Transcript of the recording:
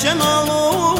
Cemaluhu